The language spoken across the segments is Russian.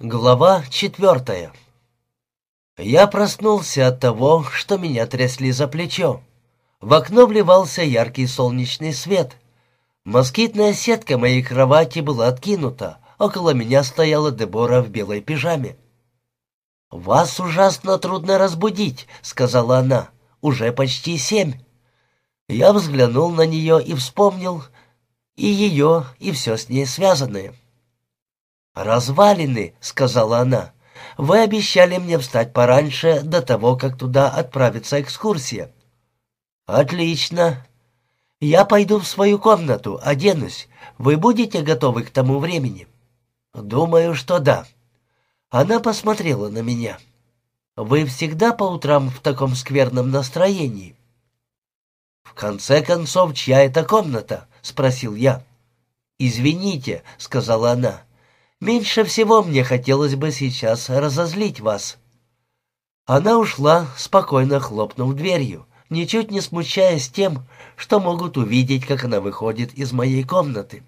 Глава четвертая. Я проснулся от того, что меня трясли за плечо. В окно вливался яркий солнечный свет. Москитная сетка моей кровати была откинута. Около меня стояла Дебора в белой пижаме. «Вас ужасно трудно разбудить», — сказала она. «Уже почти семь». Я взглянул на нее и вспомнил и ее, и все с ней связанное. «Развалины», — сказала она. «Вы обещали мне встать пораньше, до того, как туда отправится экскурсия». «Отлично. Я пойду в свою комнату, оденусь. Вы будете готовы к тому времени?» «Думаю, что да». Она посмотрела на меня. «Вы всегда по утрам в таком скверном настроении?» «В конце концов, чья это комната?» — спросил я. «Извините», — сказала она. Меньше всего мне хотелось бы сейчас разозлить вас». Она ушла, спокойно хлопнув дверью, ничуть не смущаясь тем, что могут увидеть, как она выходит из моей комнаты.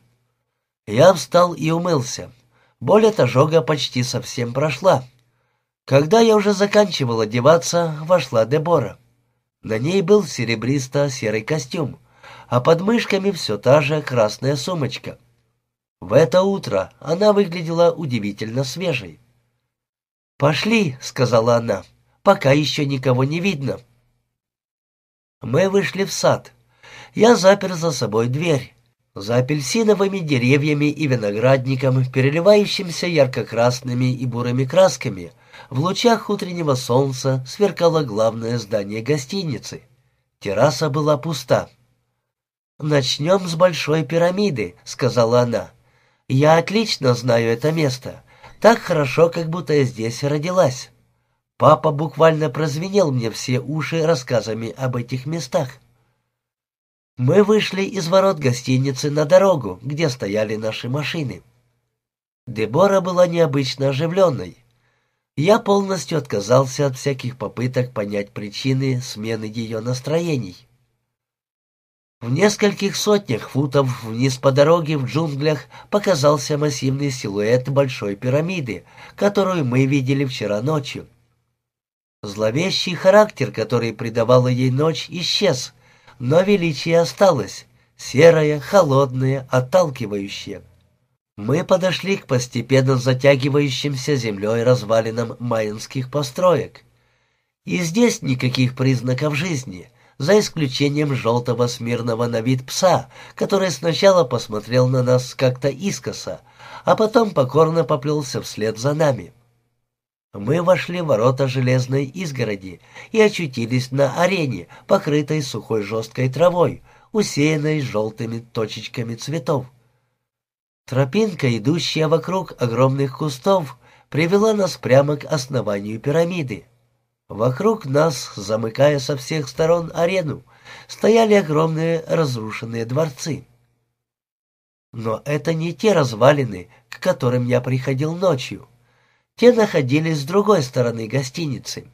Я встал и умылся. Боль от ожога почти совсем прошла. Когда я уже заканчивал одеваться, вошла Дебора. На ней был серебристо-серый костюм, а под мышками все та же красная сумочка — в это утро она выглядела удивительно свежей. «Пошли», — сказала она, — «пока еще никого не видно». Мы вышли в сад. Я запер за собой дверь. За апельсиновыми деревьями и виноградником, переливающимся ярко-красными и бурыми красками, в лучах утреннего солнца сверкало главное здание гостиницы. Терраса была пуста. «Начнем с большой пирамиды», — сказала она. Я отлично знаю это место. Так хорошо, как будто я здесь родилась. Папа буквально прозвенел мне все уши рассказами об этих местах. Мы вышли из ворот гостиницы на дорогу, где стояли наши машины. Дебора была необычно оживленной. Я полностью отказался от всяких попыток понять причины смены ее настроений. В нескольких сотнях футов вниз по дороге в джунглях показался массивный силуэт большой пирамиды, которую мы видели вчера ночью. Зловещий характер, который придавала ей ночь, исчез, но величие осталось, серое, холодное, отталкивающее. Мы подошли к постепенно затягивающимся землей развалинам майянских построек. И здесь никаких признаков жизни — за исключением желтого смирного на вид пса, который сначала посмотрел на нас как-то искоса, а потом покорно поплелся вслед за нами. Мы вошли в ворота железной изгороди и очутились на арене, покрытой сухой жесткой травой, усеянной желтыми точечками цветов. Тропинка, идущая вокруг огромных кустов, привела нас прямо к основанию пирамиды. Вокруг нас, замыкая со всех сторон арену, стояли огромные разрушенные дворцы. Но это не те развалины, к которым я приходил ночью. Те находились с другой стороны гостиницы.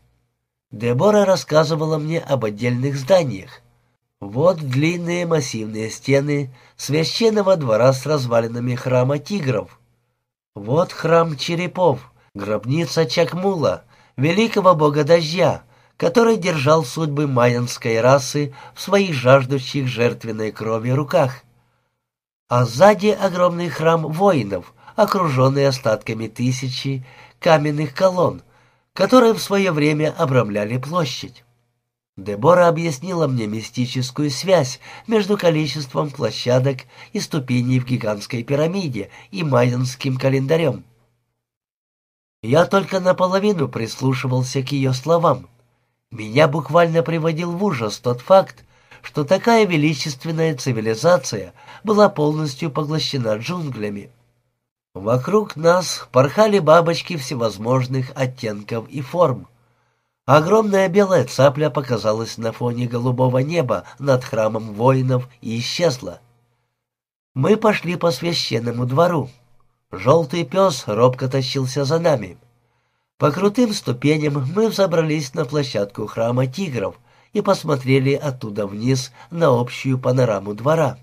Дебора рассказывала мне об отдельных зданиях. Вот длинные массивные стены священного двора с развалинами храма тигров. Вот храм черепов, гробница Чакмула — великого бога дождя, который держал судьбы майянской расы в своих жаждущих жертвенной крови руках. А сзади огромный храм воинов, окруженный остатками тысячи каменных колонн, которые в свое время обрамляли площадь. Дебора объяснила мне мистическую связь между количеством площадок и ступеней в гигантской пирамиде и майянским календарем. Я только наполовину прислушивался к ее словам. Меня буквально приводил в ужас тот факт, что такая величественная цивилизация была полностью поглощена джунглями. Вокруг нас порхали бабочки всевозможных оттенков и форм. Огромная белая цапля показалась на фоне голубого неба над храмом воинов и исчезла. Мы пошли по священному двору. Желтый пес робко тащился за нами. По крутым ступеням мы взобрались на площадку храма тигров и посмотрели оттуда вниз на общую панораму двора.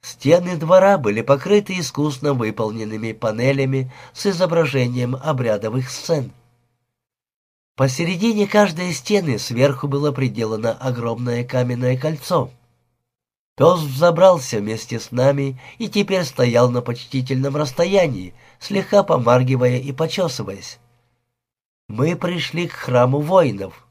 Стены двора были покрыты искусно выполненными панелями с изображением обрядовых сцен. Посередине каждой стены сверху было приделано огромное каменное кольцо. Пес взобрался вместе с нами и теперь стоял на почтительном расстоянии, слегка помаргивая и почесываясь. Мы пришли к храму воинов.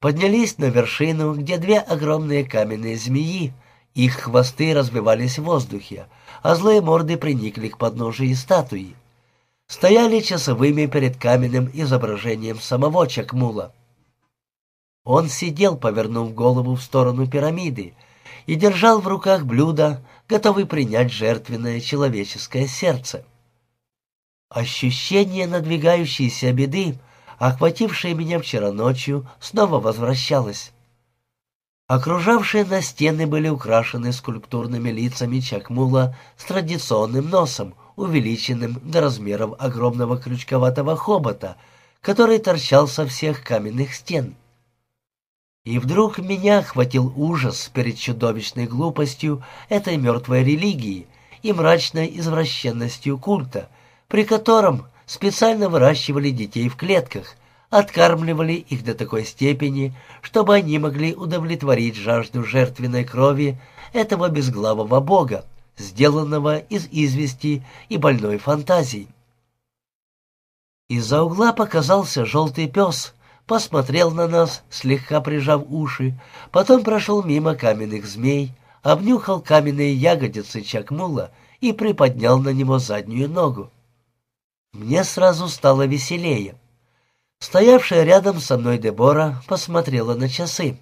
Поднялись на вершину, где две огромные каменные змеи — их хвосты развивались в воздухе, а злые морды приникли к подножию статуи. Стояли часовыми перед каменным изображением самого Чакмула. Он сидел, повернув голову в сторону пирамиды, и держал в руках блюдо, готовый принять жертвенное человеческое сердце. Ощущение надвигающейся беды, охватившее меня вчера ночью, снова возвращалось. Окружавшие на стены были украшены скульптурными лицами Чакмула с традиционным носом, увеличенным до размеров огромного крючковатого хобота, который торчал со всех каменных стен. И вдруг меня охватил ужас перед чудовищной глупостью этой мертвой религии и мрачной извращенностью культа, при котором специально выращивали детей в клетках – откармливали их до такой степени, чтобы они могли удовлетворить жажду жертвенной крови этого безглавого бога, сделанного из извести и больной фантазии. Из-за угла показался желтый пес, посмотрел на нас, слегка прижав уши, потом прошел мимо каменных змей, обнюхал каменные ягодицы Чакмула и приподнял на него заднюю ногу. Мне сразу стало веселее. Стоявшая рядом со мной Дебора посмотрела на часы.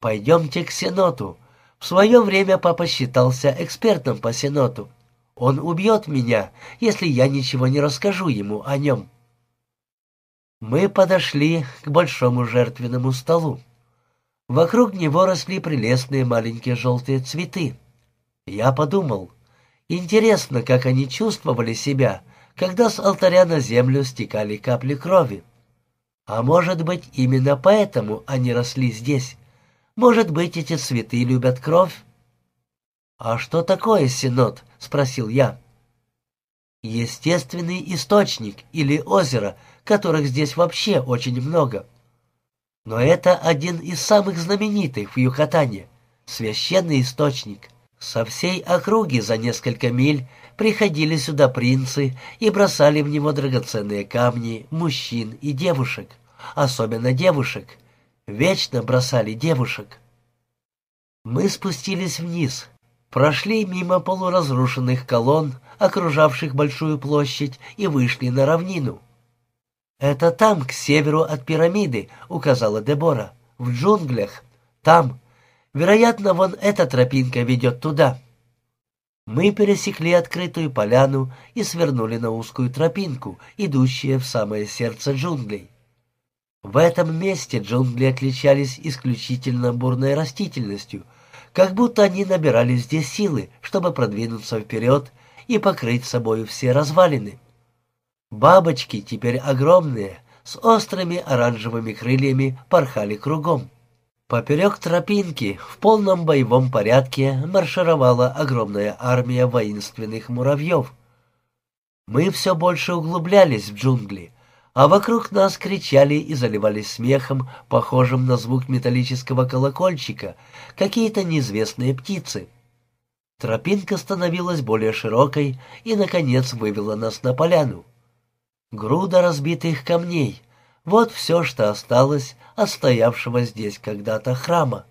«Пойдемте к Сеноту. В свое время папа считался экспертом по Сеноту. Он убьет меня, если я ничего не расскажу ему о нем». Мы подошли к большому жертвенному столу. Вокруг него росли прелестные маленькие желтые цветы. Я подумал, интересно, как они чувствовали себя, когда с алтаря на землю стекали капли крови. А может быть, именно поэтому они росли здесь. Может быть, эти цветы любят кровь? «А что такое синод?» — спросил я. «Естественный источник или озеро, которых здесь вообще очень много. Но это один из самых знаменитых в Юкатане — священный источник. Со всей округи за несколько миль приходили сюда принцы и бросали в него драгоценные камни мужчин и девушек, особенно девушек. Вечно бросали девушек. Мы спустились вниз, прошли мимо полуразрушенных колонн, окружавших большую площадь, и вышли на равнину. «Это там, к северу от пирамиды», — указала Дебора. «В джунглях. Там. Вероятно, вон эта тропинка ведет туда». Мы пересекли открытую поляну и свернули на узкую тропинку, идущую в самое сердце джунглей. В этом месте джунгли отличались исключительно бурной растительностью, как будто они набирали здесь силы, чтобы продвинуться вперед и покрыть собою все развалины. Бабочки, теперь огромные, с острыми оранжевыми крыльями, порхали кругом. Поперек тропинки в полном боевом порядке маршировала огромная армия воинственных муравьев. Мы все больше углублялись в джунгли, а вокруг нас кричали и заливались смехом, похожим на звук металлического колокольчика, какие-то неизвестные птицы. Тропинка становилась более широкой и, наконец, вывела нас на поляну. Груда разбитых камней — вот все, что осталось от стоявшего здесь когда-то храма.